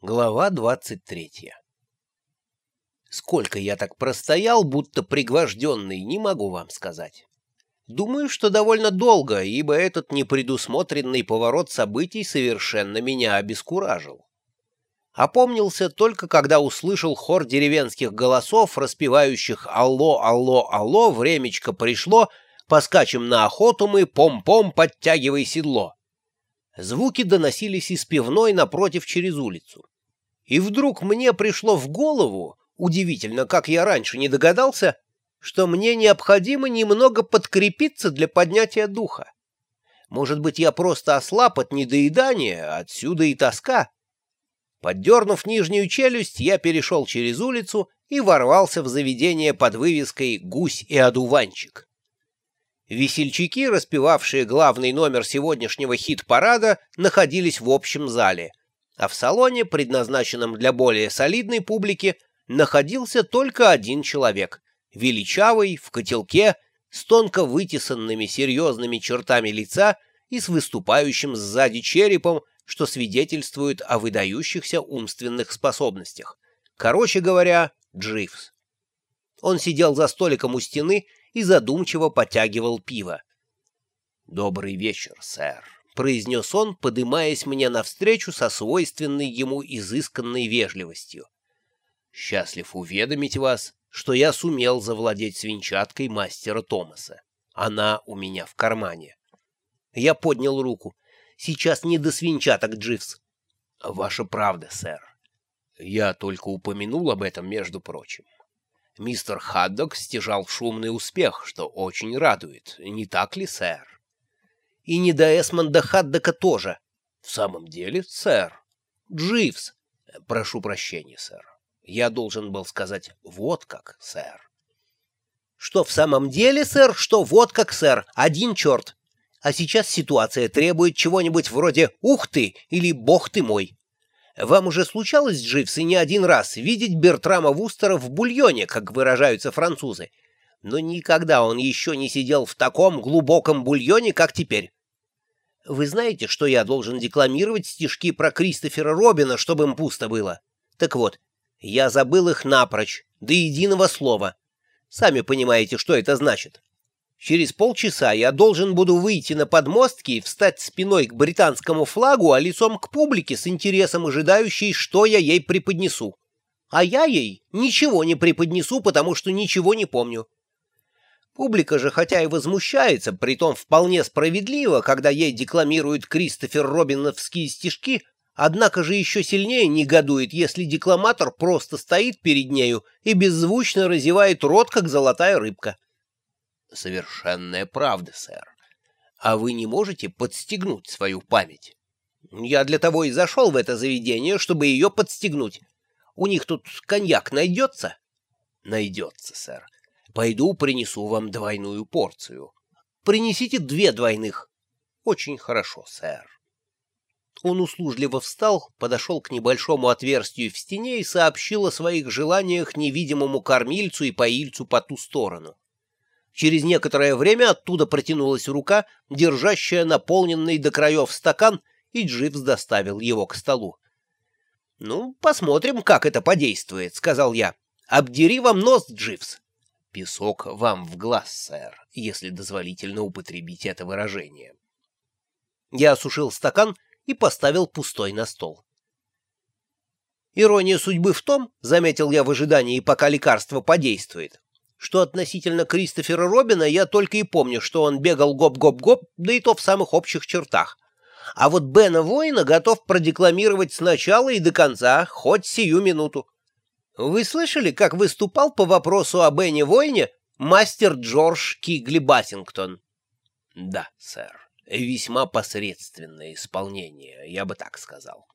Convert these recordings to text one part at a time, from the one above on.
Глава двадцать третья Сколько я так простоял, будто пригвожденный, не могу вам сказать. Думаю, что довольно долго, ибо этот непредусмотренный поворот событий совершенно меня обескуражил. Опомнился только, когда услышал хор деревенских голосов, распевающих «Алло, алло, алло, времечко пришло, поскачем на охоту мы, пом-пом, подтягивай седло». Звуки доносились из пивной напротив через улицу. И вдруг мне пришло в голову, удивительно, как я раньше не догадался, что мне необходимо немного подкрепиться для поднятия духа. Может быть, я просто ослаб от недоедания, отсюда и тоска. Поддернув нижнюю челюсть, я перешел через улицу и ворвался в заведение под вывеской «Гусь и одуванчик». Весельчаки, распевавшие главный номер сегодняшнего хит-парада, находились в общем зале, а в салоне, предназначенном для более солидной публики, находился только один человек — величавый, в котелке, с тонко вытесанными серьезными чертами лица и с выступающим сзади черепом, что свидетельствует о выдающихся умственных способностях. Короче говоря, Дживс. Он сидел за столиком у стены и задумчиво потягивал пиво. «Добрый вечер, сэр», — произнес он, подымаясь мне навстречу со свойственной ему изысканной вежливостью. «Счастлив уведомить вас, что я сумел завладеть свинчаткой мастера Томаса. Она у меня в кармане». Я поднял руку. «Сейчас не до свинчаток, Дживс». «Ваша правда, сэр. Я только упомянул об этом, между прочим мистер Хаддок стяжал шумный успех, что очень радует, не так ли, сэр? И не до Эсмонда Хаддока тоже. В самом деле, сэр. Дживс. Прошу прощения, сэр. Я должен был сказать «вот как, сэр». Что в самом деле, сэр, что вот как, сэр, один черт. А сейчас ситуация требует чего-нибудь вроде «ух ты» или «бог ты мой». Вам уже случалось, Дживс, и не один раз видеть Бертрама Вустера в бульоне, как выражаются французы. Но никогда он еще не сидел в таком глубоком бульоне, как теперь. Вы знаете, что я должен декламировать стишки про Кристофера Робина, чтобы им пусто было? Так вот, я забыл их напрочь, до единого слова. Сами понимаете, что это значит. Через полчаса я должен буду выйти на подмостки и встать спиной к британскому флагу, а лицом к публике с интересом ожидающей, что я ей преподнесу. А я ей ничего не преподнесу, потому что ничего не помню. Публика же, хотя и возмущается, притом вполне справедливо, когда ей декламируют Кристофер Робиновские стишки, однако же еще сильнее негодует, если декламатор просто стоит перед нею и беззвучно разевает рот, как золотая рыбка. Совершенная правда, сэр. А вы не можете подстегнуть свою память? Я для того и зашел в это заведение, чтобы ее подстегнуть. У них тут коньяк найдется? Найдется, сэр. Пойду принесу вам двойную порцию. Принесите две двойных. Очень хорошо, сэр. Он услужливо встал, подошел к небольшому отверстию в стене и сообщил о своих желаниях невидимому кормильцу и поильцу по ту сторону. Через некоторое время оттуда протянулась рука, держащая наполненный до краев стакан, и Дживс доставил его к столу. — Ну, посмотрим, как это подействует, — сказал я. — Обдери вам нос, Дживс. — Песок вам в глаз, сэр, если дозволительно употребить это выражение. Я осушил стакан и поставил пустой на стол. Ирония судьбы в том, — заметил я в ожидании, пока лекарство подействует, что относительно Кристофера Робина я только и помню, что он бегал гоп-гоп-гоп, да и то в самых общих чертах. А вот Бена Воина готов продекламировать сначала и до конца, хоть сию минуту. Вы слышали, как выступал по вопросу о Бене Воине мастер Джордж Кигли Бассингтон? Да, сэр. Весьма посредственное исполнение, я бы так сказал.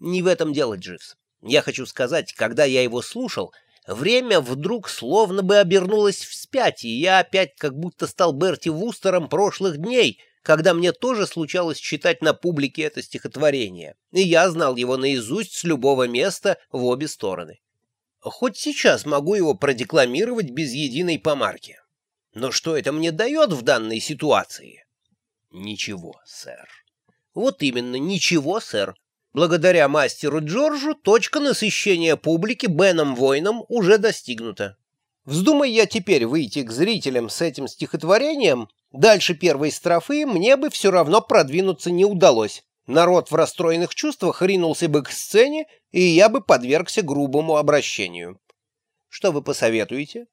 Не в этом дело, Дживс. Я хочу сказать, когда я его слушал, Время вдруг словно бы обернулось вспять, и я опять как будто стал Берти Вустером прошлых дней, когда мне тоже случалось читать на публике это стихотворение, и я знал его наизусть с любого места в обе стороны. Хоть сейчас могу его продекламировать без единой помарки. Но что это мне дает в данной ситуации? Ничего, сэр. Вот именно, ничего, сэр. Благодаря мастеру Джорджу точка насыщения публики Беном Войном уже достигнута. Вздумай я теперь выйти к зрителям с этим стихотворением, дальше первой строфы мне бы все равно продвинуться не удалось. Народ в расстроенных чувствах ринулся бы к сцене, и я бы подвергся грубому обращению. Что вы посоветуете?